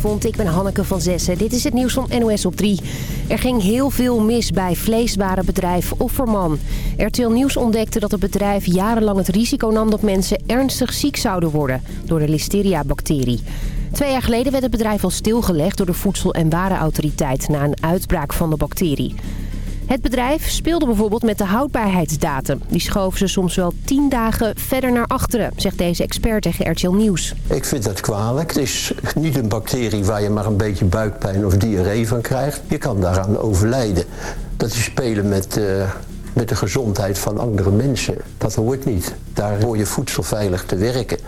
Ik ben Hanneke van Zessen. Dit is het nieuws van NOS op 3. Er ging heel veel mis bij vleeswarenbedrijf Offerman. RTL Nieuws ontdekte dat het bedrijf jarenlang het risico nam... dat mensen ernstig ziek zouden worden door de listeria-bacterie. Twee jaar geleden werd het bedrijf al stilgelegd door de Voedsel- en Warenautoriteit... na een uitbraak van de bacterie. Het bedrijf speelde bijvoorbeeld met de houdbaarheidsdatum. Die schoven ze soms wel tien dagen verder naar achteren, zegt deze expert tegen RTL Nieuws. Ik vind dat kwalijk. Het is niet een bacterie waar je maar een beetje buikpijn of diarree van krijgt. Je kan daaraan overlijden. Dat is spelen met... Uh met de gezondheid van andere mensen. Dat hoort niet. Daar hoor je voedsel veilig te werken.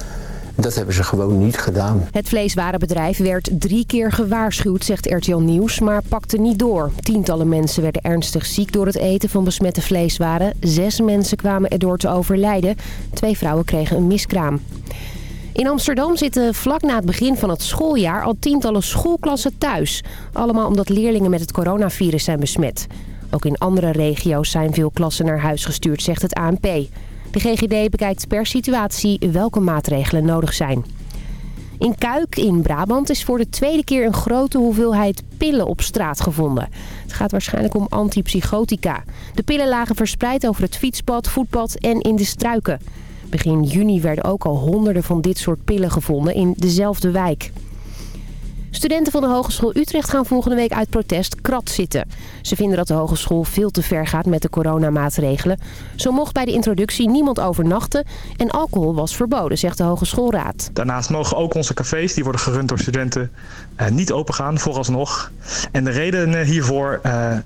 Dat hebben ze gewoon niet gedaan. Het vleeswarenbedrijf werd drie keer gewaarschuwd, zegt RTL Nieuws, maar pakte niet door. Tientallen mensen werden ernstig ziek door het eten van besmette vleeswaren. Zes mensen kwamen erdoor te overlijden. Twee vrouwen kregen een miskraam. In Amsterdam zitten vlak na het begin van het schooljaar al tientallen schoolklassen thuis. Allemaal omdat leerlingen met het coronavirus zijn besmet. Ook in andere regio's zijn veel klassen naar huis gestuurd, zegt het ANP. De GGD bekijkt per situatie welke maatregelen nodig zijn. In Kuik in Brabant is voor de tweede keer een grote hoeveelheid pillen op straat gevonden. Het gaat waarschijnlijk om antipsychotica. De pillen lagen verspreid over het fietspad, voetpad en in de struiken. Begin juni werden ook al honderden van dit soort pillen gevonden in dezelfde wijk. Studenten van de Hogeschool Utrecht gaan volgende week uit protest krat zitten. Ze vinden dat de hogeschool veel te ver gaat met de coronamaatregelen. Zo mocht bij de introductie niemand overnachten en alcohol was verboden, zegt de Hogeschoolraad. Daarnaast mogen ook onze cafés, die worden gerund door studenten, eh, niet opengaan vooralsnog. En de redenen hiervoor... Eh,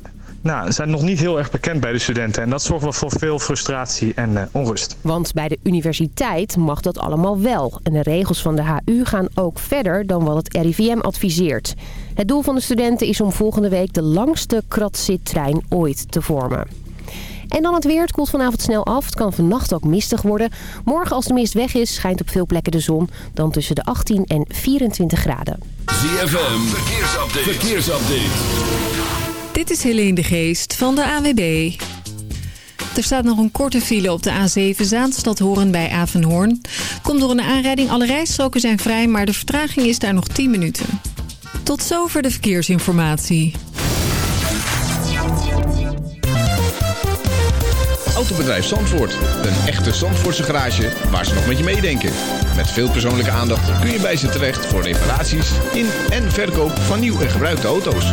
nou, zijn nog niet heel erg bekend bij de studenten. En dat zorgt wel voor veel frustratie en eh, onrust. Want bij de universiteit mag dat allemaal wel. En de regels van de HU gaan ook verder dan wat het RIVM adviseert. Het doel van de studenten is om volgende week de langste kratzittrein ooit te vormen. En dan het weer. Het koelt vanavond snel af. Het kan vannacht ook mistig worden. Morgen als de mist weg is, schijnt op veel plekken de zon. Dan tussen de 18 en 24 graden. ZFM, verkeersupdate. verkeersupdate. Dit is Helene de Geest van de AWB. Er staat nog een korte file op de A7 Zaanstad Horen bij Avenhoorn. Komt door een aanrijding. Alle rijstroken zijn vrij, maar de vertraging is daar nog 10 minuten. Tot zover de verkeersinformatie. Autobedrijf Zandvoort. Een echte Zandvoortse garage waar ze nog met je meedenken. Met veel persoonlijke aandacht kun je bij ze terecht voor reparaties in en verkoop van nieuw en gebruikte auto's.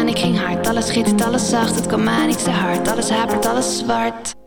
Aan, ik ging hard, alles schittert, alles zacht. Het kwam aan, ik zei hard, alles hapert, alles zwart.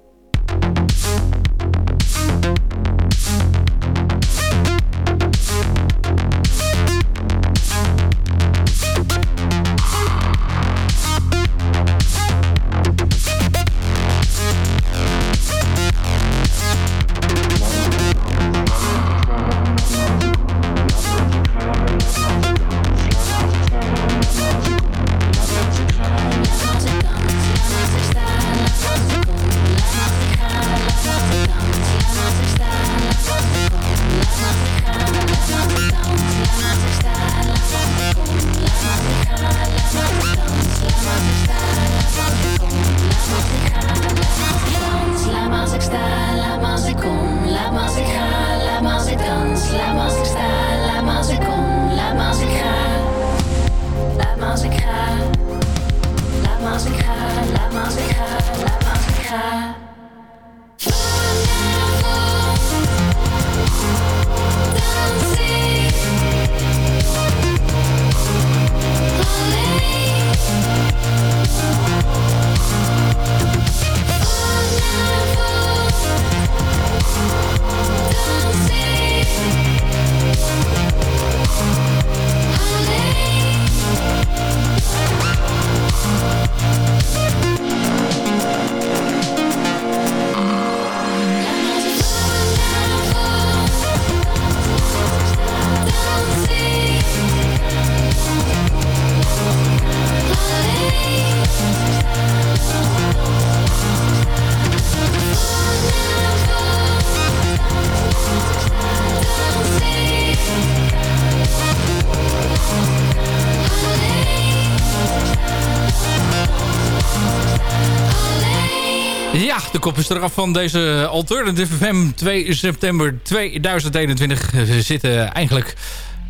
De kop is eraf van deze Alternative FM 2 september 2021. We zitten eigenlijk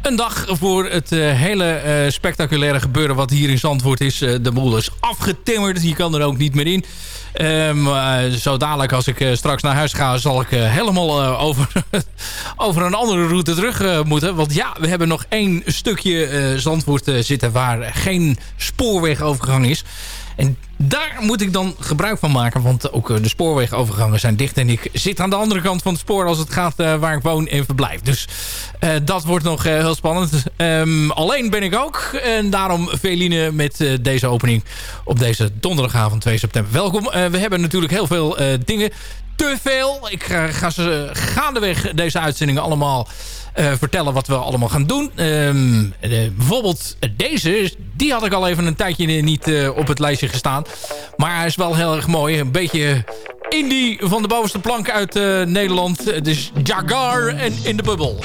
een dag voor het eh, hele eh, spectaculaire gebeuren wat hier in Zandvoort is. Eh, de boel is afgetimmerd, je kan er ook niet meer in. Eh, zo dadelijk als ik straks naar huis ga... zal ik helemaal over, over een andere route terug moeten. Want ja, we hebben nog één stukje Zandvoort zitten... waar geen spoorwegovergang is. En daar moet ik dan gebruik van maken. Want ook eh, de spoorwegovergangen zijn dicht. En ik zit aan de andere kant van het spoor als het gaat eh, waar ik woon en verblijf. Dus eh, dat wordt nog heel spannend. Ehm, alleen ben ik ook. En daarom Veline met deze opening op deze donderdagavond 2 september. Welkom. We hebben natuurlijk heel veel dingen. Te veel. Ik ga, ga ze gaandeweg deze uitzendingen allemaal vertellen wat we allemaal gaan doen. Ehm, eh, bijvoorbeeld deze, die had ik al even een tijdje niet eh, op het lijstje gestaan. Maar hij is wel heel erg mooi. Een beetje indie van de bovenste plank uit eh, Nederland. Is Jagar en In de Bubbel.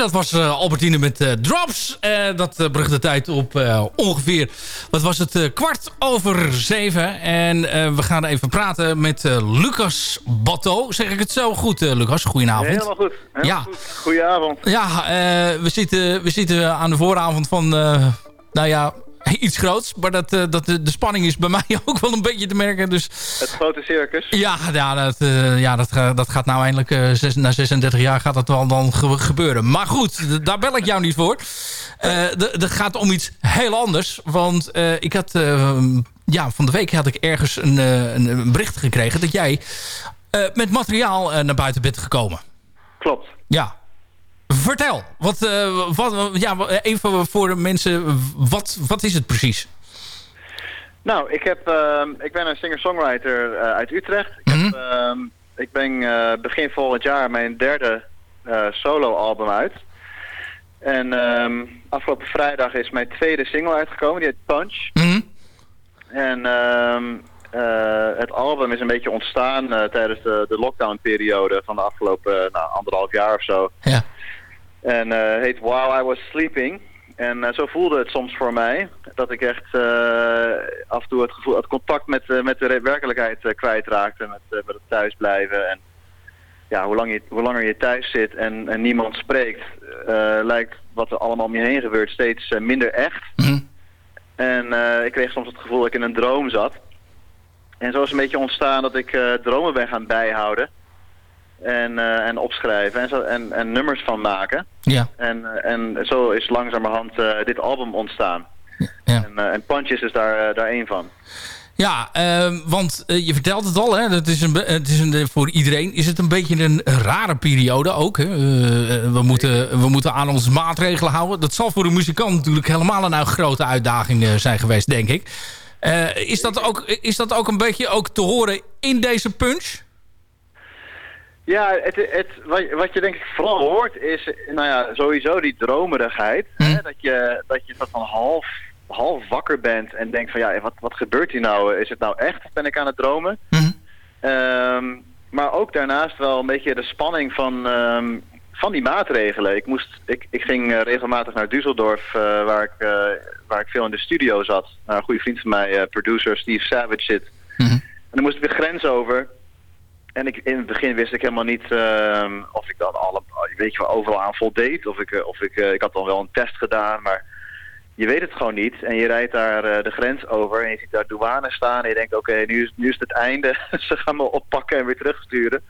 Dat was eh, Albertine met eh, Drops. Eh, dat bracht de tijd op ongeveer, wat was het, kwart over zeven. En we gaan even praten met Lucas Batto. Zeg ik het zo goed, Lucas? Goedenavond. Helemaal goed. Helemaal ja. goed. Goedenavond. Ja, we, zitten, we zitten aan de vooravond van, nou ja, iets groots. Maar dat, dat, de, de spanning is bij mij ook wel een beetje te merken. Dus, grote circus. Ja, ja, dat, uh, ja dat, dat gaat nou eindelijk... Uh, zes, na 36 jaar gaat dat wel dan ge gebeuren. Maar goed, daar bel ik jou niet voor. Het gaat om iets heel anders. Want ik had... ja, van de week had ik ergens een, een, een bericht gekregen... dat jij met materiaal naar buiten bent gekomen. Klopt. Ja, Vertel, wat, uh, wat, ja, even voor de mensen, wat, wat is het precies? Nou, ik, heb, uh, ik ben een singer-songwriter uh, uit Utrecht. Ik, Mhm. heb, ik breng begin volgend jaar mijn derde solo-album uit. En um, afgelopen vrijdag is mijn tweede single uitgekomen, die heet Punch. Mm -hmm. En het album is een beetje ontstaan tijdens de, de lockdown-periode van de afgelopen nou, anderhalf jaar of zo. Ja. En heet While I Was Sleeping. En uh, zo voelde het soms voor mij. Dat ik echt uh, af en toe het, gevoel, het contact met, met de werkelijkheid kwijtraakte. Met, met het thuisblijven. En ja, hoe, lang je, hoe langer je thuis zit en, en niemand spreekt... lijkt wat er allemaal om je heen gebeurt steeds minder echt. Mm -hmm. En ik kreeg soms het gevoel dat ik in een droom zat. En zo is een beetje ontstaan dat ik dromen ben gaan bijhouden. En, uh, en opschrijven en, zo, en, en nummers van maken. Ja. En, en zo is langzamerhand uh, dit album ontstaan. Ja. En, uh, en Punches is daar, daar één van. Ja, ehm, want je vertelt het al, hè? Dat is een, het is een, voor iedereen is het een beetje een rare periode ook. Hè? we, moeten, we moeten aan onze maatregelen houden. Dat zal voor de muzikant natuurlijk helemaal een grote uitdaging zijn geweest, denk ik. is, dat ook, is dat ook een beetje ook te horen in deze punch? Ja, het, het, wat, wat je denk ik vooral hoort is, nou ja, sowieso die dromerigheid. Hm. Hè, dat je, dat je van half, half wakker bent en denkt van ja, wat, wat gebeurt hier nou? Is het nou echt ben ik aan het dromen? Hm. Um, maar ook daarnaast wel een beetje de spanning van, um, van die maatregelen. Ik, moest, ik, ik ging uh, regelmatig naar Düsseldorf, uh, waar, ik, uh, waar ik veel in de studio zat. Nou, een goede vriend van mij, producer Steve Savage zit. Hm. En dan moest ik de grens over. En ik, in het begin wist ik helemaal niet uh, of ik dan alle, weet je wel, overal aan voldeed. Of ik, uh, of ik, uh, ik had dan wel een test gedaan, maar je weet het gewoon niet. En je rijdt daar eh, de grens over en je ziet daar douane staan. En je denkt, oké, nu, is, nu is het het einde. Ze gaan me oppakken en weer terugsturen.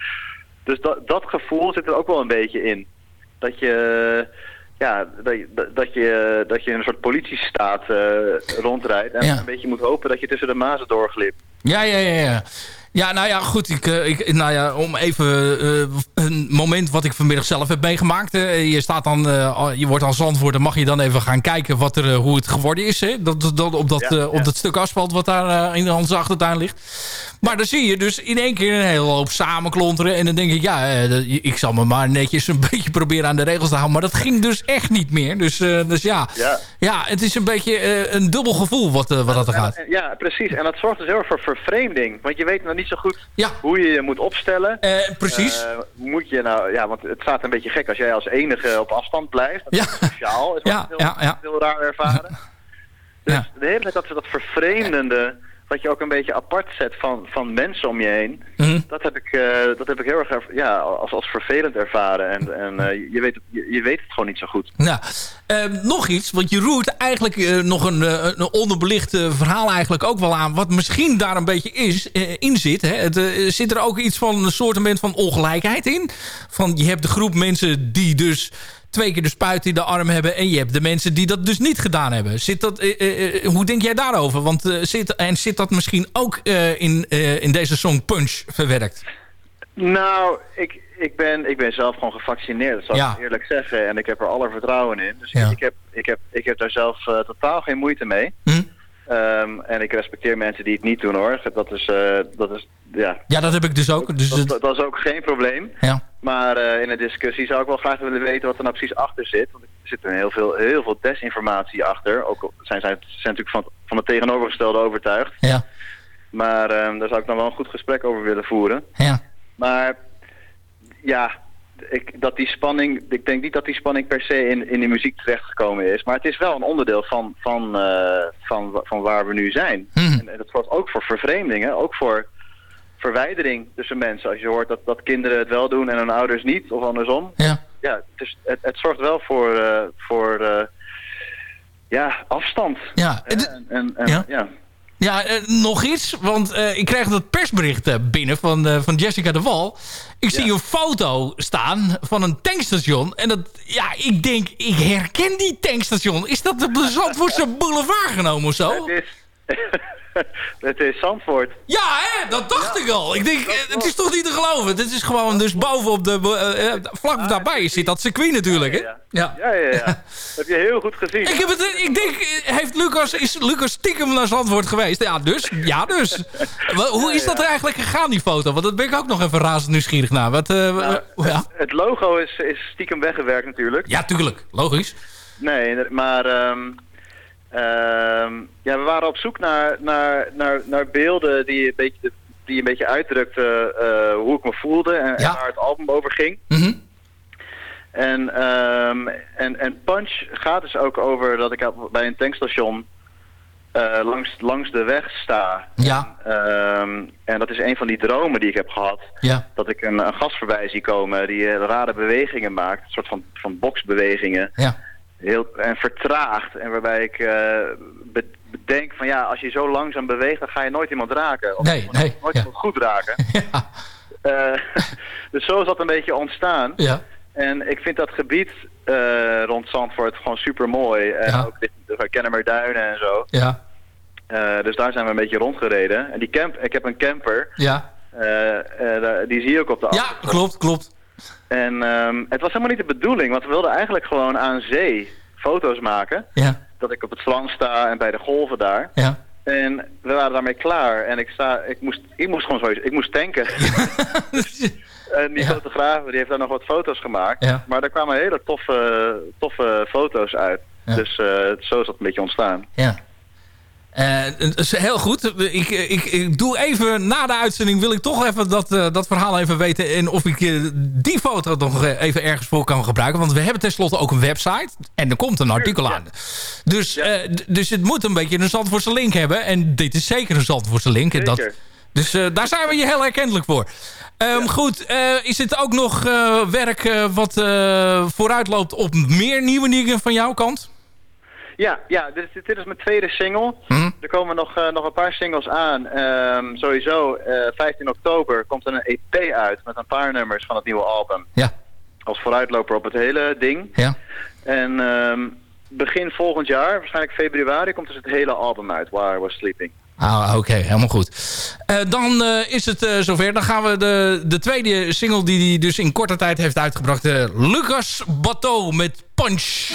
Dus dat, dat gevoel zit er ook wel een beetje in. Dat je, ja, dat, je- dat, je, dat je in een soort politiestaat eh, rondrijdt. En Ja. een beetje moet hopen dat je tussen de mazen doorglipt. Ja, ja, ja, ja. Ja, nou ja, goed. Ik, eh, ik, nou ja, om even eh, een moment wat ik vanmiddag zelf heb meegemaakt. eh, je, staat dan, al- je wordt aan Zandvoort, dan mag je dan even gaan kijken wat er, hoe het geworden is. Hè? Dat, dat, op, dat, Ja, op dat stuk asfalt wat daar in onze achtertuin ligt. Maar dan zie je dus in één keer een hele hoop samenklonteren. En dan denk ik, ja, ik zal me maar netjes een beetje proberen aan de regels te houden. Maar dat ging dus echt niet meer. Dus, dus ja. Ja. ja, het is een beetje een dubbel gevoel wat, wat dat er gaat. Ja, precies. En dat zorgt dus heel erg voor vervreemding. Want je weet nog niet zo goed Ja. hoe je je moet opstellen. Eh, precies. Eh, moet je nou, ja, want het staat een beetje gek als jij als enige op afstand blijft. Dat Ja. is sociaal. Is Ja, heel, ja. heel raar ervaren. Dus de hele tijd dat, dat vervreemdende, wat je ook een beetje apart zet van, van mensen om je heen. Mhm. Dat heb ik, eh, dat heb ik heel erg erv- ja, als, als vervelend ervaren. En, en eh, je, weet het, je, je weet het gewoon niet zo goed. Nou, nog iets, want je roert eigenlijk nog een, een onderbelicht verhaal eigenlijk ook wel aan... wat misschien daar een beetje is, in zit. Hè. Het, zit er ook iets van een soort van ongelijkheid in? Van je hebt de groep mensen die dus twee keer de spuit in de arm hebben... en je hebt de mensen die dat dus niet gedaan hebben. Zit dat, eh, eh, eh, hoe denk jij daarover? Want, zit, en zit dat misschien ook in, in deze song Punch verwerkt? Nou, ik, ik, ben, ik ben zelf gewoon gevaccineerd, dat zal Ja. ik eerlijk zeggen. En ik heb er alle vertrouwen in. Dus Ja. ik, heb, ik, heb, ik heb daar zelf totaal geen moeite mee. Hm? Ehm, en ik respecteer mensen die het niet doen hoor. Dat is, dat is, ja, Ja, dat heb ik dus ook. Dus dat, dat is ook geen probleem. ja. Maar eh, in de discussie zou ik wel graag willen weten wat er nou precies achter zit. Want er zit heel veel, heel veel desinformatie achter. Ook zijn zij zijn natuurlijk van, van het tegenovergestelde overtuigd. Ja. Maar ehm, daar zou ik dan wel een goed gesprek over willen voeren. Ja. Maar ja, ik, dat die spanning, ik denk niet dat die spanning per se in, in de muziek terechtgekomen is. Maar het is wel een onderdeel van, van, eh, van, van waar we nu zijn. Mhm. En, en dat zorgt ook voor vervreemdingen, ook voor verwijdering tussen mensen. Als je hoort dat, dat kinderen het wel doen en hun ouders niet, of andersom. Ja. Ja, het, is, het, het zorgt wel voor, eh, voor eh, ja, afstand. Ja, Hè? En, en, en- Ja. ja. Ja, eh, nog iets. Want eh, ik kreeg dat persbericht eh, binnen van, eh, van Jessica de Wal. Ik zie een foto staan van een tankstation. En dat, ja, ik denk, ik herken die tankstation. Is dat de Zandvoortse boulevard genomen of zo? Het is, het is Zandvoort. Ja, hè? dat dacht ik al. Ik denk, eh, het is toch niet te geloven. Het is gewoon dus bovenop de... eh, eh, vlak daarbij zit dat circuit natuurlijk, hè? Ja. Ja, ja, ja. Dat heb je heel goed gezien. Ik, heb het, eh, ik denk, eh, heeft Lucas, is Lucas stiekem naar Zandvoort geweest? Ja, dus. Ja, dus. Hoe is dat er eigenlijk gegaan, die foto? Want dat ben ik ook nog even razend nieuwsgierig naar. Wat, eh, Nou, ja. Het logo is, is stiekem weggewerkt natuurlijk. ja, tuurlijk. Logisch. Nee, maar ehm, ja, we waren op zoek naar, naar, naar, naar beelden die een beetje, die een beetje uitdrukten eh, hoe ik me voelde en, en Ja. waar het album over ging. Mhm. En, ehm, en, en Punch gaat dus ook over dat ik bij een tankstation eh, langs, langs de weg sta. Ja. Ehm, en dat is een van die dromen die ik heb gehad. Ja. Dat ik een, een gast voorbij zie komen die eh, rare bewegingen maakt. Een soort van, van boksbewegingen. Ja. Heel, en vertraagd. En waarbij ik be- bedenk van ja, als je zo langzaam beweegt, dan ga je nooit iemand raken. Of Nee, nee. nooit Ja. iemand goed raken. Eh, dus zo is dat een beetje ontstaan. Ja. En ik vind dat gebied eh, rond Zandvoort gewoon super mooi. En Ja. ook de Kennemerduinen en zo. Ja. Dus daar zijn we een beetje rondgereden. En die camp, ik heb een camper. Ja. Die zie je ook op de Ja, klopt, klopt. En ehm, het was helemaal niet de bedoeling, want we wilden eigenlijk gewoon aan zee foto's maken. Ja. Dat ik op het strand sta en bij de golven daar. Ja. En we waren daarmee klaar. En ik, sta, ik, moest, ik moest gewoon sowieso, ik moest tanken. en die fotograaf die heeft daar nog wat foto's gemaakt. Ja. Maar daar kwamen hele toffe, toffe foto's uit. Ja. Dus eh, zo is dat een beetje ontstaan. Ja. Eh, is heel goed. Ik, ik, ik doe even na de uitzending wil ik toch even dat, eh, dat verhaal even weten. En of ik eh, die foto nog even ergens voor kan gebruiken. Want we hebben tenslotte ook een website. En er komt een artikel aan. Dus, dus het moet een beetje een Zandvoortse link hebben. En dit is zeker een Zandvoortse link. En Dat, dus daar zijn we je heel herkennelijk voor. Ehm, Goed, is het ook nog werk wat eh, vooruit loopt op meer nieuwe dingen van jouw kant? Ja, ja dit, is- dit is mijn tweede single. Mhm. Er komen nog, eh, nog een paar singles aan. Ehm, sowieso, eh 15 oktober komt er een EP uit met een paar nummers van het nieuwe album. Ja. Als vooruitloper op het hele ding. Ja. En ehm, begin volgend jaar, waarschijnlijk februari, komt dus het hele album uit, While I Was Sleeping. Ah, Oké, helemaal goed. Eh, dan eh, is het eh, zover. Dan gaan we de, de tweede single die hij dus in korte tijd heeft uitgebracht. eh, Lucas Bateau met Punch.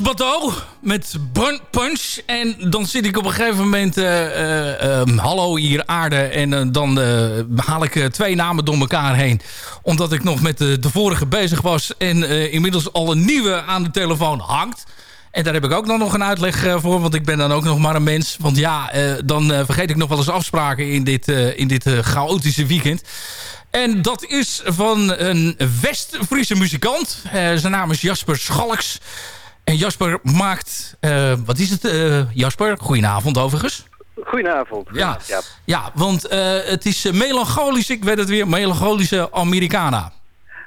Bateau met Bun Punch. En dan zit ik op een gegeven moment... eh, eh, ehm, hallo hier aarde. En eh, dan haal ik twee namen door elkaar heen. Omdat ik nog met de, de vorige bezig was. En inmiddels al een nieuwe aan de telefoon hangt. En daar heb ik ook dan nog een uitleg voor. Want ik ben dan ook nog maar een mens. Want ja, dan vergeet ik nog wel eens afspraken in dit, in dit chaotische weekend. En dat is van een West-Friese muzikant. Zijn naam is Jasper Schalks. En Jasper maakt... eh, wat is het, eh, Jasper? Goedenavond overigens. Goedenavond. Ja, ja want eh, het is melancholisch, ik weet het weer, melancholische Americana.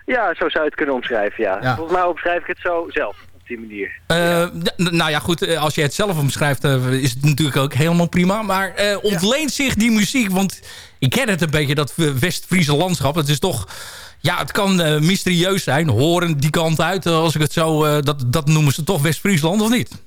Ja, zo zou je het kunnen omschrijven, ja. Volgens mij omschrijf ik het zo zelf, op die manier. Nou ja, goed, als je het zelf omschrijft is het natuurlijk ook helemaal prima. Maar ontleent zich die muziek, want ik ken het een beetje, dat West-Friese landschap. Het is toch, ja, het kan eh, mysterieus zijn. Horen die kant uit, eh, als ik het zo, eh, dat, dat noemen ze toch West-Friesland of niet?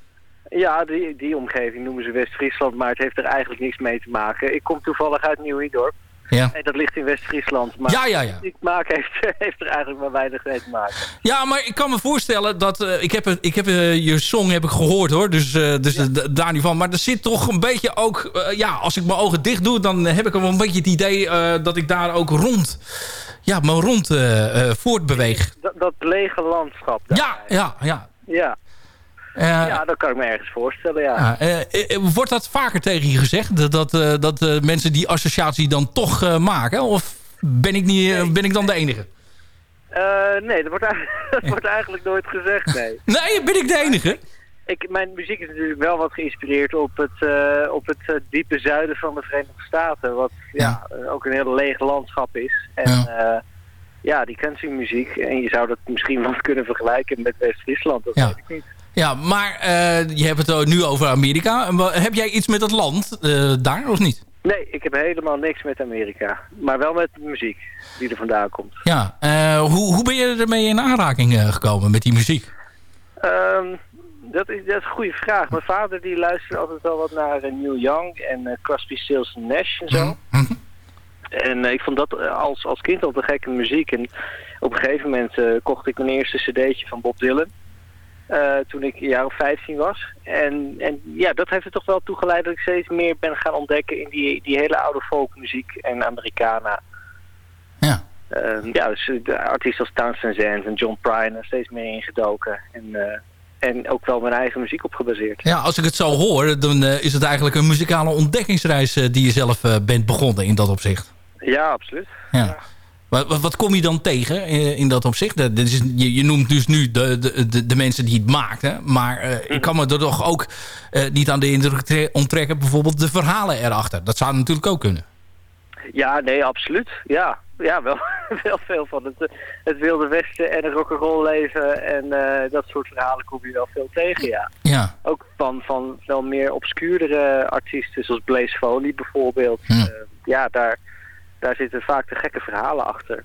Ja, die, die omgeving noemen ze West-Friesland, maar het heeft er eigenlijk niks mee te maken. Ik kom toevallig uit Nieuw-Iedorp. Ja. En dat ligt in West-Friesland. Maar Ja, ja, ja. die maken heeft, heeft er eigenlijk maar weinig mee te maken. Ja, maar ik kan me voorstellen dat... eh, ik heb, ik heb eh, je song heb ik gehoord hoor, dus, eh, dus daar niet van. Maar er zit toch een beetje ook... ja, als ik mijn ogen dicht doe, dan heb ik wel een beetje het idee... dat ik daar ook rond... Ja, me rond voortbeweeg. Dat, dat lege landschap. daar. Ja, ja, ja. Ja. Eh, ja, dat kan ik me ergens voorstellen, ja. Ja, eh, eh, wordt dat vaker tegen je gezegd? Dat, dat, dat mensen die associatie dan toch maken? Of ben ik, niet, ben ik dan de enige? Nee, dat wordt, eigenlijk, dat wordt eigenlijk nooit gezegd, nee. Nee, ben ik de enige? Ik, mijn muziek is natuurlijk wel wat geïnspireerd op het, op het diepe zuiden van de Verenigde Staten. Wat ja. ook een heel leeg landschap is. En ja, ja die countrymuziek. En je zou dat misschien wel kunnen vergelijken met West-Friesland. Dat Ja. weet ik niet. Ja, maar eh, je hebt het nu over Amerika. En Heb jij iets met dat land eh, daar of niet? Nee, ik heb helemaal niks met Amerika. Maar wel met de muziek die er vandaan komt. Ja, eh, hoe, hoe ben je ermee in aanraking gekomen met die muziek? Ehm, dat, is, dat is een goede vraag. Mijn vader die luisterde altijd wel wat naar Neil Young en Crosby, Stills Nash en zo. En eh, ik vond dat als, als kind al te gekke muziek. En op een gegeven moment kocht ik mijn eerste cd'tje van Bob Dylan. Eh, toen ik een jaar of 15 was. En, en ja, dat heeft er toch wel toe geleid dat ik steeds meer ben gaan ontdekken in die, die hele oude folkmuziek en Americana. Ja. Ehm, ja, dus de artiesten als Townsend Zand en John Prine er steeds meer ingedoken. En, eh, en ook wel mijn eigen muziek op gebaseerd. Ja, als ik het zo hoor, dan eh, is het eigenlijk een muzikale ontdekkingsreis die je zelf bent begonnen in dat opzicht. Ja, absoluut. Ja. Wat, wat kom je dan tegen in dat opzicht? Dat is, je, je noemt dus nu de, de, de, de mensen die het maakten. Maar eh, ik kan me er toch ook eh, niet aan de indruk tre- onttrekken... bijvoorbeeld de verhalen erachter. Dat zou natuurlijk ook kunnen. Ja, nee, absoluut. Ja, ja wel, wel veel van het, het wilde westen en het rock'n'roll leven en eh, dat soort verhalen kom je wel veel tegen, ja. Ja. Ook van, van wel meer obscuurdere artiesten, zoals Blaze Foley bijvoorbeeld. Ja, daar, daar zitten vaak de gekke verhalen achter.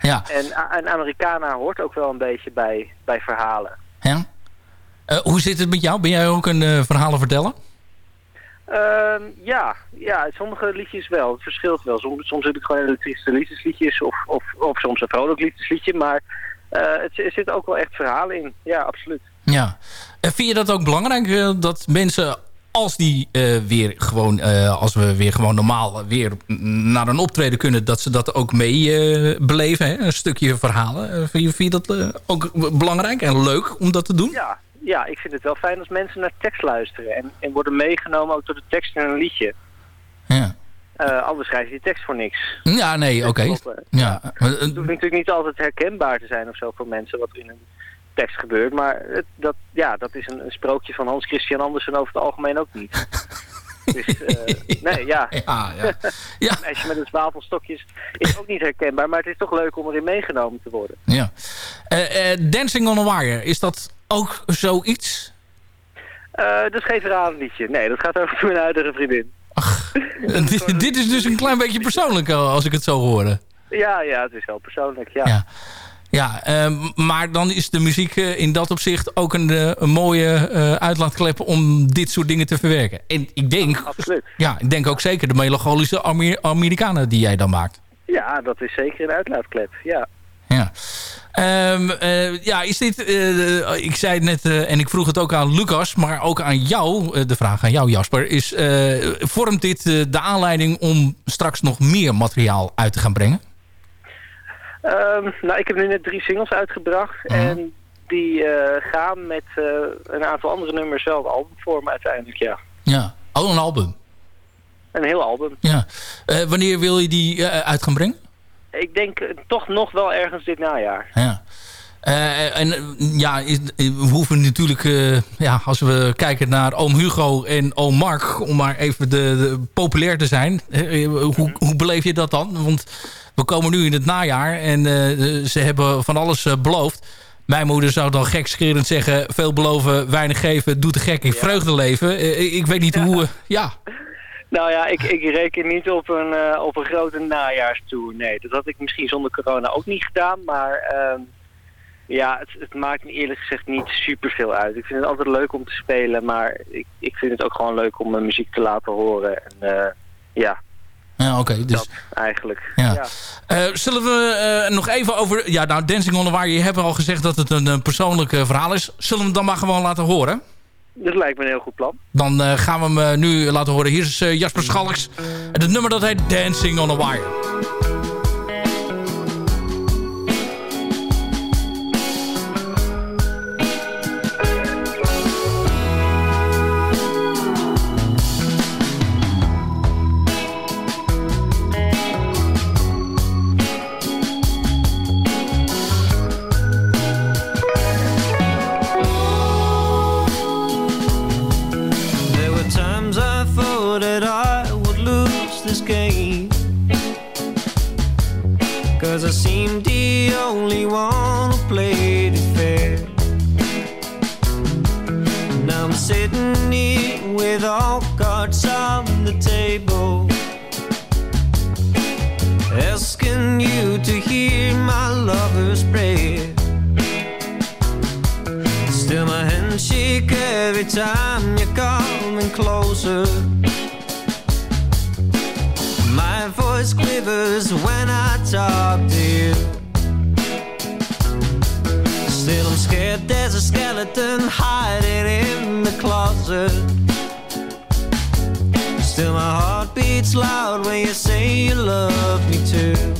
Ja. En, en Americana hoort ook wel een beetje bij, bij verhalen. Ja? Eh, hoe zit het met jou? Ben jij ook een eh, verhalen vertellen? Ehm, ja, ja, sommige liedjes wel. Het verschilt wel. Soms, soms heb ik gewoon hele trieste liefdesliedjes of, of, of soms een vrolijk liefdesliedje. Maar eh, het, er zitten ook wel echt verhalen in. Ja, absoluut. Ja. En vind je dat ook belangrijk dat mensen als die eh, weer gewoon, eh, als we weer gewoon normaal weer naar een optreden kunnen, dat ze dat ook mee eh, beleven, hè? een stukje verhalen. Vind, je, dat ook belangrijk en leuk om dat te doen? Ja, ja, ik vind het wel fijn als mensen naar tekst luisteren. En, en worden meegenomen ook door de tekst in een liedje. Ja. Anders schrijf je die tekst voor niks. Ja, nee, oké. kloppen. Ja. Het hoeft natuurlijk niet altijd herkenbaar te zijn of zo voor mensen wat in een gebeurt. Maar het, dat, ja, dat is een, een sprookje van Hans Christian Andersen over het algemeen ook niet. dus, eh, nee, ja. Ja, ja. ja. Een meisje met een zwavelstokjes is ook niet herkenbaar, maar het is toch leuk om erin meegenomen te worden. ja. Eh, eh, Dancing on a Wire, is dat ook zoiets? Dat is geen verhalenliedje. Nee, dat gaat over mijn huidige vriendin. Eh, dit, dit is dus een klein beetje persoonlijk als ik het zo hoor. Ja, ja, het is wel persoonlijk, ja. Ja. Ja, eh, maar dan is de muziek eh, in dat opzicht ook een, eh, een mooie eh, uitlaatklep om dit soort dingen te verwerken. En ik denk, Absoluut. ja, ik denk ook zeker de melancholische Amer Amerikanen die jij dan maakt. Ja, dat is zeker een uitlaatklep, ja. Ja. Ehm, eh, ja, is dit... ik zei het net en ik vroeg het ook aan Lucas, maar ook aan jou, de vraag aan jou Jasper, is vormt dit de aanleiding om straks nog meer materiaal uit te gaan brengen? Ehm, nou, ik heb nu net drie singles uitgebracht. En die eh, gaan met eh, een aantal andere nummers wel een album vormen uiteindelijk, ja. Ja, oh een album. Een heel album. Ja. Eh, wanneer wil je die uit gaan brengen? Ik denk toch nog wel ergens dit najaar. Ja. En ja, we hoeven natuurlijk, ja, als we kijken naar oom Hugo en oom Mark, om maar even de, de populair te zijn. hoe, hoe beleef je dat dan? Want we komen nu in het najaar en eh, ze hebben van alles eh, beloofd. Mijn moeder zou dan gekscherend zeggen, veel beloven, weinig geven, doet de gek in vreugde leven. Eh, ik weet niet hoe, ja. Nou ja, ik, ik reken niet op een, op een grote najaarstour. Nee, dat had ik misschien zonder corona ook niet gedaan. Maar ehm, ja, het, het maakt me eerlijk gezegd niet super veel uit. Ik vind het altijd leuk om te spelen, maar ik, ik vind het ook gewoon leuk om mijn muziek te laten horen. En ja, Ja, oké. dus... dat eigenlijk. Ja. Eh, zullen we eh, nog even over... Ja, nou, Dancing on the Wire, je hebt al gezegd dat het een, eh, persoonlijk eh, verhaal is. Zullen we hem dan maar gewoon laten horen? Dat lijkt me een heel goed plan. Dan gaan we hem nu laten horen. Hier is Jasper Schalks. En het nummer dat heet Dancing on the Wire. Only one who played it fair. Now I'm sitting here with all cards on the table. Asking you to hear my lover's prayer. Still my hands shake every time you're coming closer My voice quivers when I talk to skeleton hiding in the closet. Still my heart beats loud when you say you love me too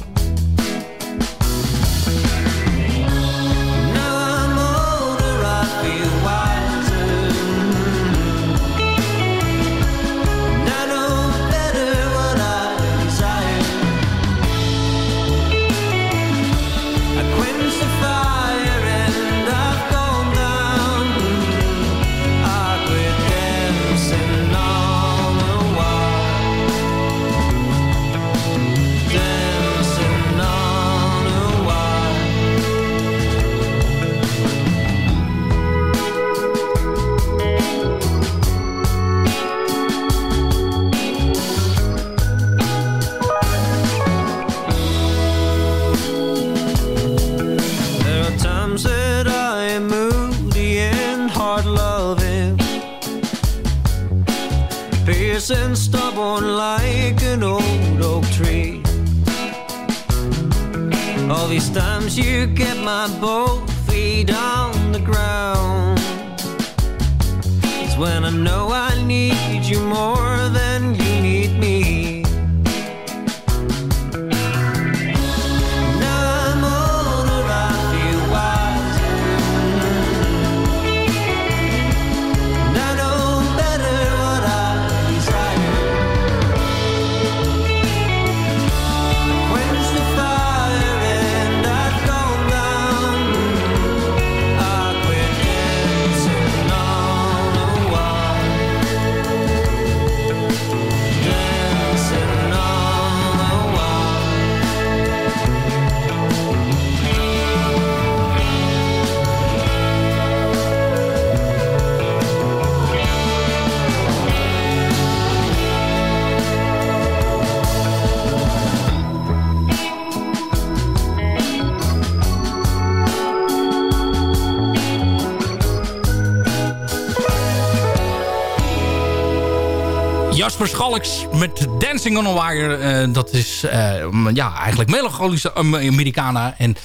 Dancing on Wire. Eh, dat is eh, ja, eigenlijk melancholische Americana. En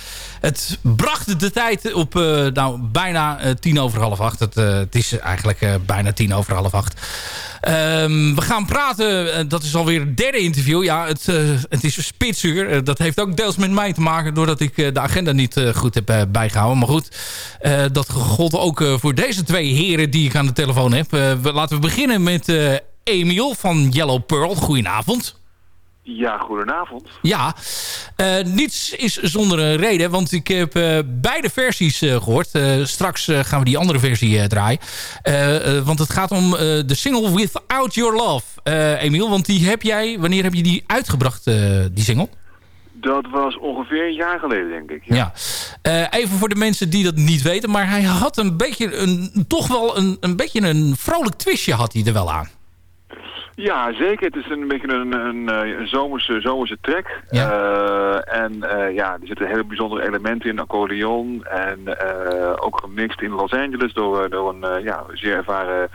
het bracht de tijd op nou, bijna tien over half acht. Het, het is eigenlijk bijna tien over half acht. We gaan praten, eh, dat is alweer het derde interview. Ja, het, het is spitsuur. Dat heeft ook deels met mij te maken... doordat ik de agenda niet goed heb eh, bijgehouden. Maar goed, dat gold ook voor deze twee heren die ik aan de telefoon heb. We, laten we beginnen met Emiel van Yellow Pearl. Goedenavond. Ja, goedenavond. Ja, eh, niets is zonder een reden, want ik heb eh, beide versies eh, gehoord. Eh, straks gaan we die andere versie draaien. Want het gaat om de single Without Your Love, Emiel. Want die heb jij, wanneer heb je die uitgebracht, die single? Dat was ongeveer een jaar geleden, denk ik. Ja. Eh, even voor de mensen die dat niet weten, maar hij had een beetje een, toch wel een, een beetje een vrolijk twistje had hij er wel aan. Ja, zeker. Het is een beetje een, een, eh, een zomerse, zomerse track. Eh, en eh, ja, er zitten hele bijzondere elementen in, accordeon. En ook gemixt in Los Angeles door, door een ja, zeer ervaren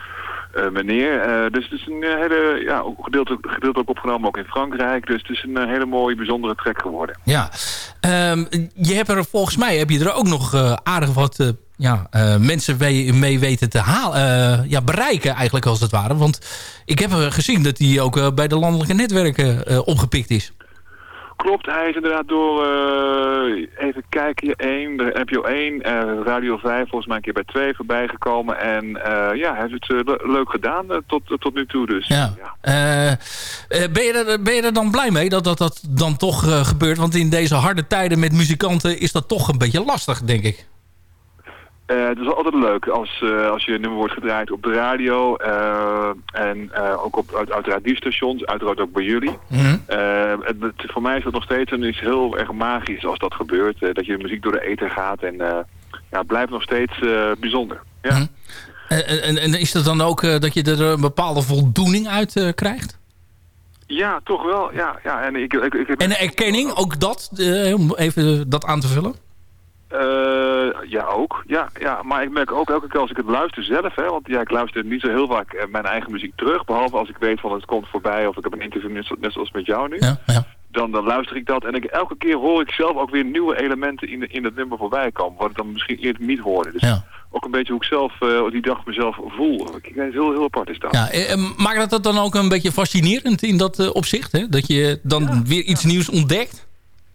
meneer. Dus het is een hele, ja, ook gedeeltelijk, gedeeltelijk opgenomen ook in Frankrijk. Dus het is een hele mooie, bijzondere track geworden. Ja, Ehm, je hebt er volgens mij heb je er ook nog aardig wat ja, eh, mensen mee, mee weten te halen, eh, ja, bereiken eigenlijk als het ware. Want ik heb eh, gezien dat hij ook bij de landelijke netwerken opgepikt is. Klopt, hij is inderdaad door, even kijken, 1, de NPO 1, eh, Radio 5, volgens mij een keer bij 2 voorbij gekomen. En ja, hij heeft het le- leuk gedaan tot, tot nu toe dus. Ja. Ben, je er, ben je er dan blij mee dat dat, dat dan toch gebeurt? Want in deze harde tijden met muzikanten is dat toch een beetje lastig, denk ik. Eh, het is altijd leuk als, eh, als je nummer wordt gedraaid op de radio eh, en ook op uit, uiteraard die stations, uiteraard ook bij jullie. Mhm. Het, het- voor mij is dat nog steeds een, iets heel erg magisch als dat gebeurt. dat je de muziek door de ether gaat en ja, het blijft nog steeds bijzonder. Ja. En, en, en is dat dan ook dat je er een bepaalde voldoening uit krijgt? Ja, toch wel. Ja, ja. En, ik, ik, ik heb... En erkenning, ook dat, om even dat aan te vullen? Eh, ja, ook. Ja, ja, maar ik merk ook elke keer als ik het luister zelf, hè, want ja, ik luister niet zo heel vaak eh, mijn eigen muziek terug, behalve als ik weet van het komt voorbij of ik heb een interview net, zo- net zoals met jou nu. Dan, dan luister ik dat en ik, elke keer hoor ik zelf ook weer nieuwe elementen in, de, in het nummer voorbij komen, wat ik dan misschien eerder niet hoorde. Dus ook een beetje hoe ik zelf eh, die dag mezelf voel. Ik denk heel, heel apart is dat. Ja, maakt dat dan ook een beetje fascinerend in dat opzicht? Hè? Dat je dan weer iets nieuws ontdekt?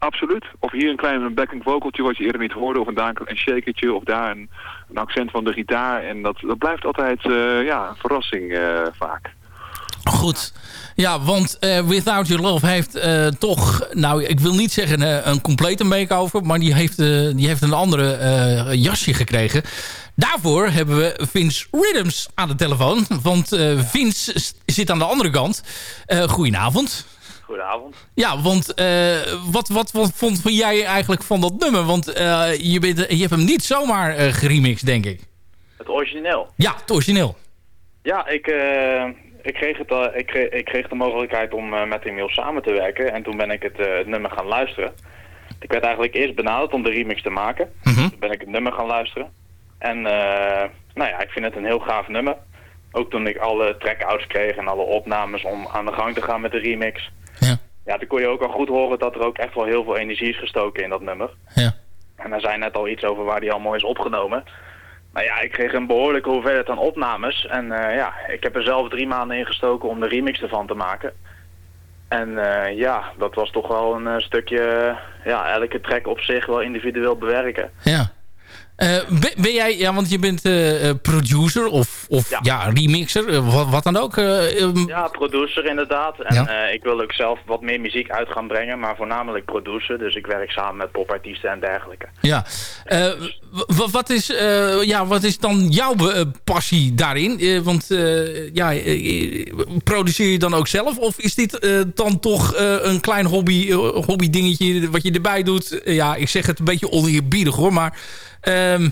Absoluut. Of hier een klein backing vocaltje wat je eerder niet hoorde. Of een daar een shakertje. Of daar een, een accent van de gitaar. En dat, dat blijft altijd eh, ja, een verrassing eh, vaak. Goed. Ja, want eh, Without Your Love heeft toch, nou ik wil niet zeggen een complete make-over, maar die heeft, die heeft een andere jasje gekregen. Daarvoor hebben we Vince Rhythms aan de telefoon, want Vince zit aan de andere kant. Goedenavond. Goedenavond. Ja, want eh, wat, wat, wat vond jij eigenlijk van dat nummer? Want eh, je, bent, je hebt hem niet zomaar eh geremixed, denk ik. Het origineel. Ja, het origineel. Ja, ik, ik, kreeg het, ik, kreeg, ik kreeg de mogelijkheid om met Emiel samen te werken. En toen ben ik het, het nummer gaan luisteren. Ik werd eigenlijk eerst benaderd om de remix te maken. Toen ben ik het nummer gaan luisteren. En nou ja, ik vind het een heel gaaf nummer. Ook toen ik alle trackouts kreeg en alle opnames om aan de gang te gaan met de remix. Ja. Toen kon je ook al goed horen dat er ook echt wel heel veel energie is gestoken in dat nummer. Ja. En daar zei net al iets over waar die allemaal is opgenomen. Nou ja, ik kreeg een behoorlijke hoeveelheid aan opnames. En eh, ja, ik heb er zelf drie maanden in gestoken om de remix ervan te maken. En eh, ja, dat was toch wel een eh, stukje, ja, elke track op zich wel individueel bewerken. Ja. Eh, ben, ben jij, ja, want je bent eh, eh, producer of, of ja. remixer, wat, wat dan ook. eh, ehm, Ja, producer inderdaad. En Ja. ik wil ook zelf wat meer muziek uit gaan brengen, maar voornamelijk producer. Dus ik werk samen met popartiesten en dergelijke. ja. Wat, is, ja, wat is dan jouw passie daarin? Want ja, produceer je dan ook zelf? Of is dit dan toch een klein hobby, hobby dingetje wat je erbij doet? Ja, ik zeg het een beetje oneerbiedig hoor, maar... ehm,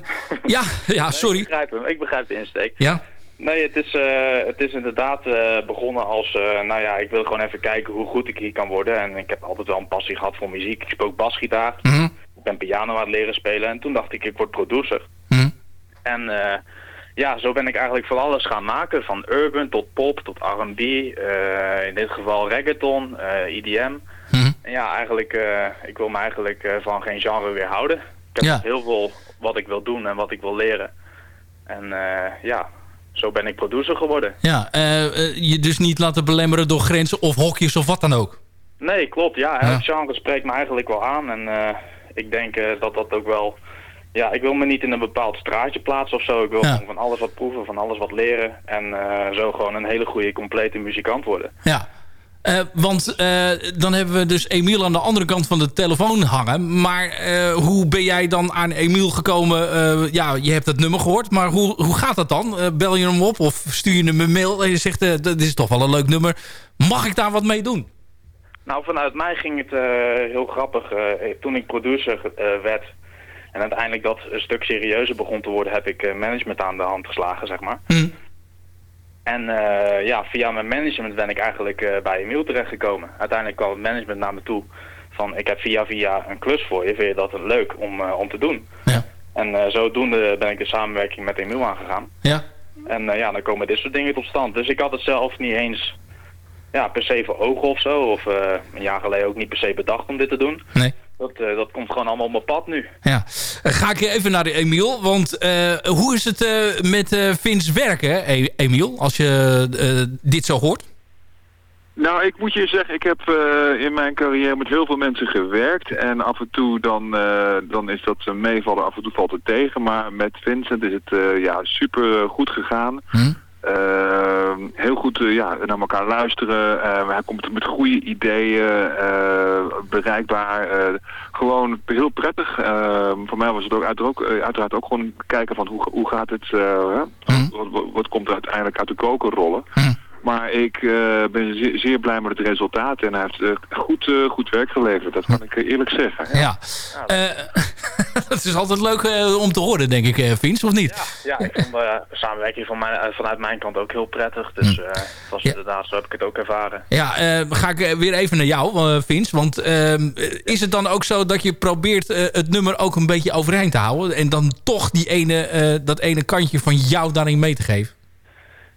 ja, ja, sorry. Ik begrijp hem, ik begrijp de insteek. Ja? Nee, het is, eh, het is inderdaad eh, begonnen als, eh, nou ja, ik wil gewoon even kijken hoe goed ik hier kan worden. En ik heb altijd wel een passie gehad voor muziek. Ik speel ook basgitaar. Ik ben piano aan het leren spelen en toen dacht ik, ik word producer. En eh, ja, zo ben ik eigenlijk van alles gaan maken. Van urban tot pop tot R&B. in dit geval reggaeton, EDM. En ja, eigenlijk, ik wil me eigenlijk van geen genre weer houden. Ik heb Ja. heel veel wat ik wil doen en wat ik wil leren. En eh, ja, zo ben ik producer geworden. Ja, eh, eh, je dus niet laten belemmeren door grenzen of hokjes of wat dan ook. Nee, klopt. Ja, elk genre spreekt me eigenlijk wel aan. En ik denk dat dat ook wel... Ja, ik wil me niet in een bepaald straatje plaatsen of zo. Ik wil gewoon van alles wat proeven, van alles wat leren. En zo gewoon een hele goede, complete muzikant worden. Ja. Eh, want eh, dan hebben we dus Emiel aan de andere kant van de telefoon hangen. Maar eh, hoe ben jij dan aan Emiel gekomen? Ja, je hebt het nummer gehoord. Maar hoe, hoe gaat dat dan? Bel je hem op of stuur je hem een mail en je zegt... dat is toch wel een leuk nummer. Mag ik daar wat mee doen? Nou, vanuit mij ging het heel grappig. Toen ik producer werd en uiteindelijk dat een stuk serieuzer begon te worden, heb ik management aan de hand geslagen, zeg maar. En eh, ja, via mijn management ben ik eigenlijk eh, bij Emiel terechtgekomen. Uiteindelijk kwam het management naar me toe van ik heb via via een klus voor je. Vind je dat leuk om, eh, om te doen? En eh, zodoende ben ik de samenwerking met Emiel aangegaan. Ja. En ja, dan komen dit soort dingen tot stand. Dus ik had het zelf niet eens ja, per se voor ogen of zo. Of een jaar geleden ook niet per se bedacht om dit te doen. Nee. Dat, eh, dat komt gewoon allemaal op mijn pad nu. Ja. Eh, ga ik even naar de Emiel. Want eh, hoe is het eh, met eh Vince werken, E- Emiel? Als je dit zo hoort? Nou, ik moet je zeggen, ik heb eh, in mijn carrière met heel veel mensen gewerkt. En af en toe dan, eh, dan is dat een meevallen, af en toe valt het tegen. Maar met Vincent is het eh, ja, super goed gegaan. Eh, heel goed eh, ja, naar elkaar luisteren. Eh, hij komt met goede ideeën, eh, bereikbaar. eh, gewoon heel prettig. Eh, voor mij was het ook, uiteraard, ook, uiteraard ook gewoon kijken van hoe, hoe gaat het, hè? wat, wat, wat komt er uiteindelijk uit de koker rollen. Maar ik eh, ben zeer, zeer blij met het resultaat en hij heeft eh, goed, eh, goed werk geleverd. Dat kan ik eerlijk zeggen. Ja. Eh, dat is altijd leuk eh, om te horen, denk ik, eh, Vince, of niet? Ja, ik vond de samenwerking van mijn, vanuit mijn kant ook heel prettig. Dus eh, het was inderdaad, zo heb ik het ook ervaren. Ja, eh, ga ik weer even naar jou, Vince. Want ehm, eh, is het dan ook zo dat je probeert eh, het nummer ook een beetje overeind te houden... en dan toch die ene, eh, dat ene kantje van jou daarin mee te geven?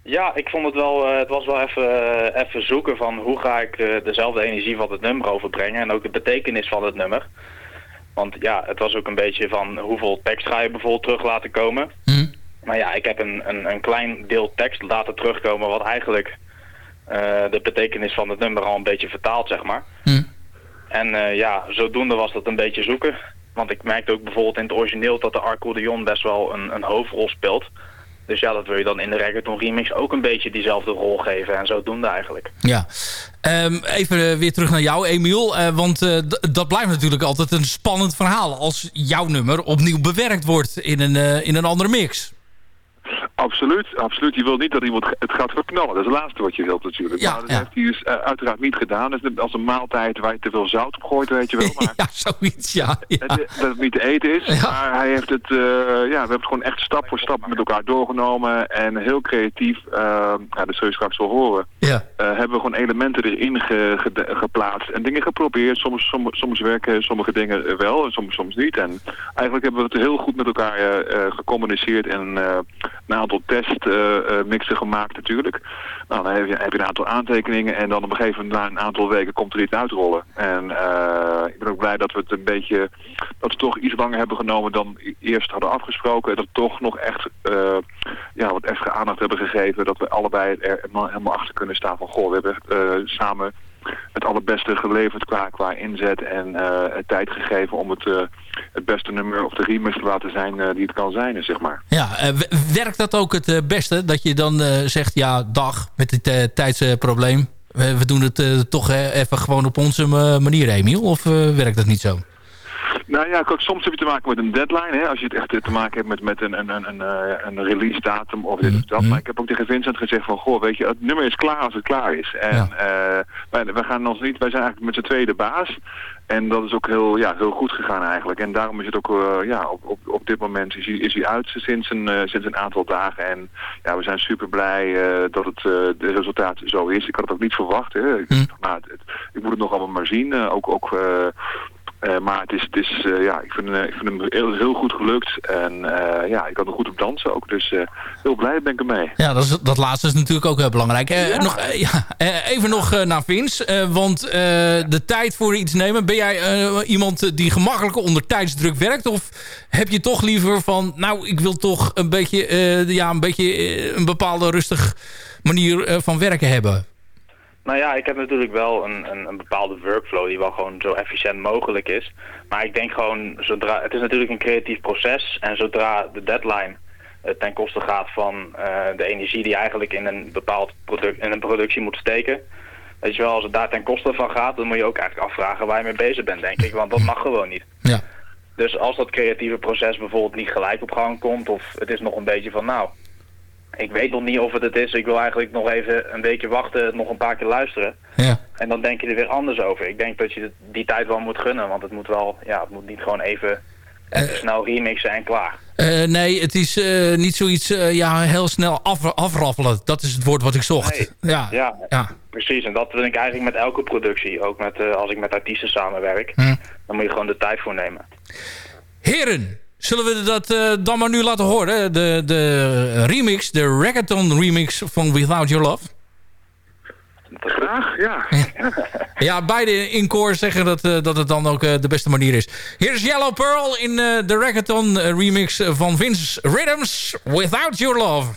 Ja, ik vond het wel, eh, het was wel even, eh, even zoeken van hoe ga ik eh, dezelfde energie van het nummer overbrengen en ook de betekenis van het nummer. Want ja, het was ook een beetje van hoeveel tekst ga je bijvoorbeeld terug laten komen. Maar ja, ik heb een, een, een klein deel tekst laten terugkomen wat eigenlijk de betekenis van het nummer al een beetje vertaalt, zeg maar. En eh, ja, zodoende was dat een beetje zoeken. Want ik merkte ook bijvoorbeeld in het origineel dat de accordeon best wel een, een hoofdrol speelt. Dus ja, dat wil je dan in de reggaeton remix ook een beetje diezelfde rol geven. En zodoende eigenlijk. Ja. Ehm, even eh, weer terug naar jou, Emiel. Eh, want eh, dat blijft natuurlijk altijd een spannend verhaal... als jouw nummer opnieuw bewerkt wordt in een, in een andere mix. Absoluut, absoluut. Je wil niet dat iemand het gaat verknallen. Dat is het laatste wat je wilt natuurlijk. Ja, maar dat ja. heeft hij dus eh, uiteraard niet gedaan. Dat is als een maaltijd waar je te veel zout op gooit, weet je wel. Maar ja, zoiets, ja. ja. Het, dat het niet te eten is. Maar hij heeft het, eh, ja, we hebben het gewoon echt stap voor stap met elkaar doorgenomen. En heel creatief, eh, ja, dat zul je straks wel horen. Ja. eh, hebben we gewoon elementen erin ge- ge- geplaatst en dingen geprobeerd. Soms, soms, soms werken sommige dingen wel en soms, soms niet. En eigenlijk hebben we het heel goed met elkaar gecommuniceerd en een aantal testmixen gemaakt natuurlijk. Nou, dan heb je, heb een aantal aantekeningen en dan op een gegeven moment na een aantal weken komt er iets uitrollen. En eh, ik ben ook blij dat we het een beetje, dat we toch iets langer hebben genomen dan eerst hadden afgesproken. En dat we toch nog echt eh, ja, wat extra aandacht hebben gegeven. Dat we allebei er helemaal, achter kunnen staan van goh, we hebben eh, samen het allerbeste geleverd qua, qua inzet en eh, tijd gegeven om het, eh, het beste nummer of de remix te laten zijn eh, die het kan zijn, zeg maar. Ja, werkt dat ook het beste? Dat je dan zegt, ja, dag, met dit tijdsprobleem. we, we doen het toch even gewoon op onze manier, Emiel? Of werkt dat niet zo? Nou ja, kijk, soms heb je te maken met een deadline. Hè, als je het echt eh, te maken hebt met, met een, een, een, een, eh, release datum of dit of dat. Maar ik heb ook tegen Vincent gezegd van, goh, weet je, het nummer is klaar als het klaar is. En eh, wij, wij gaan ons niet, wij zijn eigenlijk met z'n tweede baas. En dat is ook heel, ja, heel goed gegaan eigenlijk. En daarom is het ook, ja, op, op, op dit moment is hij, is hij uit sinds een, sinds een aantal dagen. En ja, we zijn super blij dat het de resultaat zo is. Ik had het ook niet verwacht. Hè. Ik, nou, het- het- ik moet het nog allemaal maar zien. Ook ook eh, maar het is, het is eh, ja, ik vind, eh, ik vind hem heel, heel goed gelukt. En ja, ik kan er goed op dansen ook. Dus heel blij ben ik ermee. Ja, dat, is, dat laatste is natuurlijk ook heel belangrijk. Nog, ja, even nog naar Vince. want eh, de tijd voor iets nemen. Ben jij iemand die gemakkelijk onder tijdsdruk werkt? Of heb je toch liever van... Nou, ik wil toch een beetje, ja, een, beetje een bepaalde rustig manier van werken hebben? Nou ja, ik heb natuurlijk wel een, een, een bepaalde workflow die wel gewoon zo efficiënt mogelijk is. Maar ik denk gewoon, zodra, het is natuurlijk een creatief proces. En zodra de deadline eh, ten koste gaat van eh, de energie die eigenlijk in een bepaald product, in een productie moet steken. Weet je wel, als het daar ten koste van gaat, dan moet je ook eigenlijk afvragen waar je mee bezig bent, denk ik. Want dat mag gewoon niet. Ja. Dus als dat creatieve proces bijvoorbeeld niet gelijk op gang komt, of het is nog een beetje van nou, ik weet nog niet of het het is, ik wil eigenlijk nog even een weekje wachten, nog een paar keer luisteren. Ja. En dan denk je er weer anders over. Ik denk dat je die tijd wel moet gunnen, want het moet wel, ja, het moet niet gewoon even, even snel remixen en klaar. Eh, nee, het is eh, niet zoiets eh, ja, heel snel af, afraffelen. Dat is het woord wat ik zocht. Ja. Ja, Ja. precies. En dat vind ik eigenlijk met elke productie. Ook met, eh, als ik met artiesten samenwerk. Hm. Dan moet je gewoon de tijd voor nemen. Heren, zullen we dat eh, dan maar nu laten horen? De, de remix, de reggaeton remix van Without Your Love. Graag, ja. Ja, beide in koor zeggen dat, eh, dat het dan ook eh, de beste manier is. Hier is Yellow Pearl in de reggaeton remix van Vince Rhythms, Without Your Love.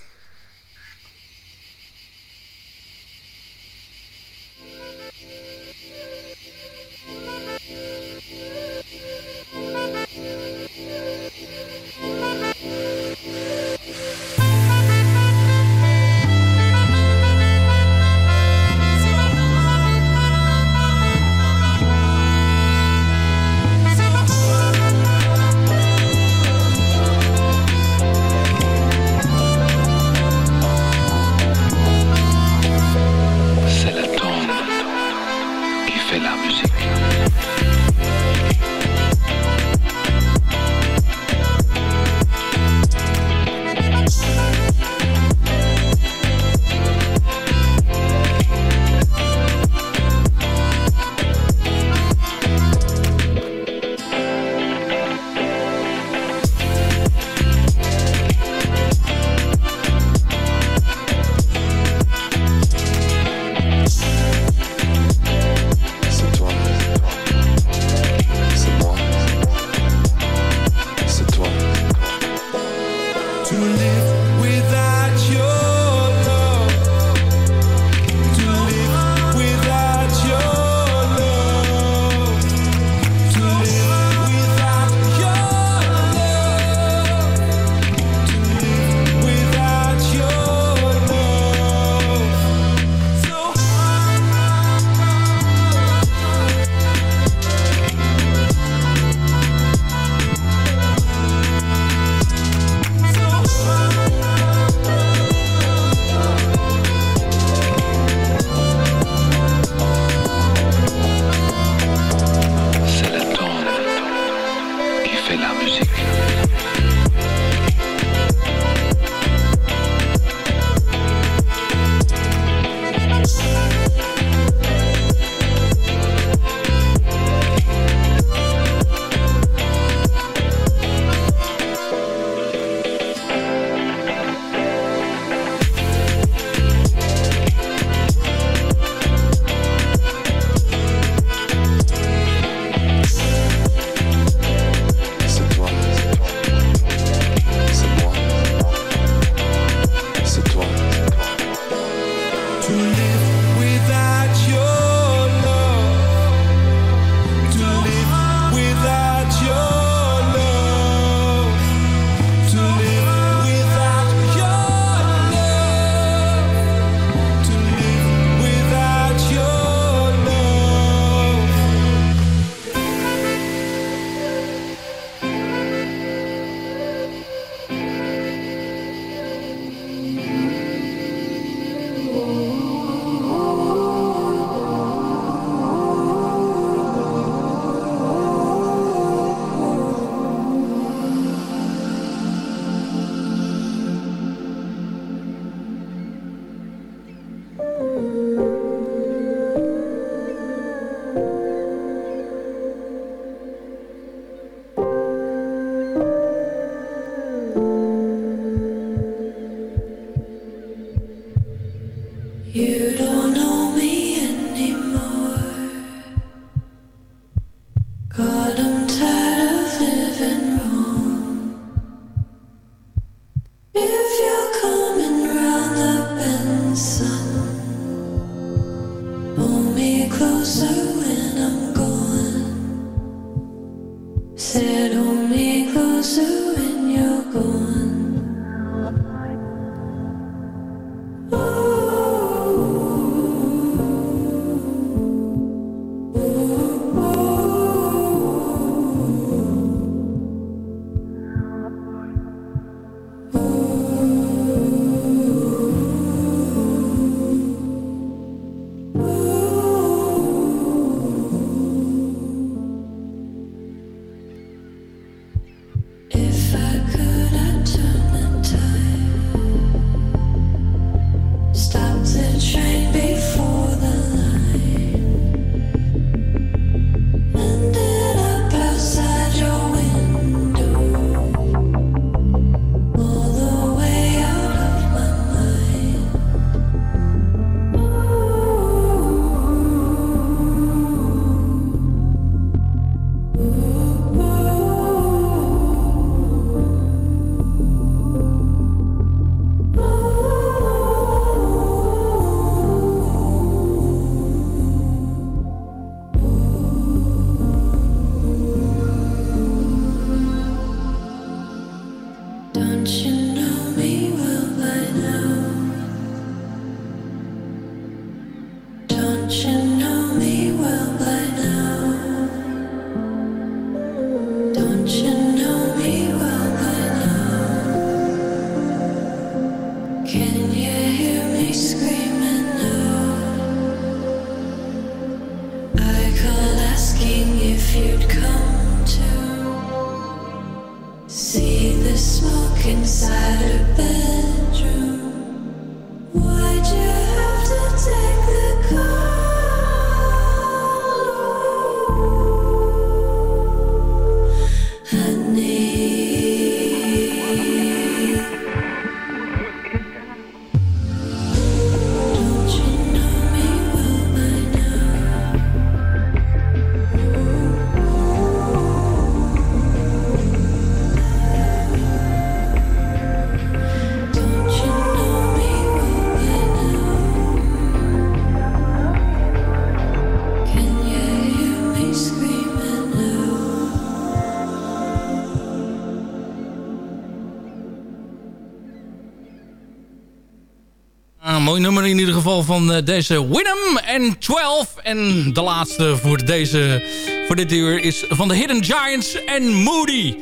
van eh, deze Winham en 12. En de laatste voor, deze, voor dit uur is van de Hidden Giants en Moody.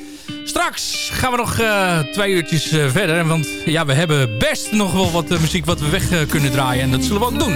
Straks gaan we nog eh, twee uurtjes eh, verder. Want ja, we hebben best nog wel wat muziek wat we weg kunnen draaien. En dat zullen we ook doen.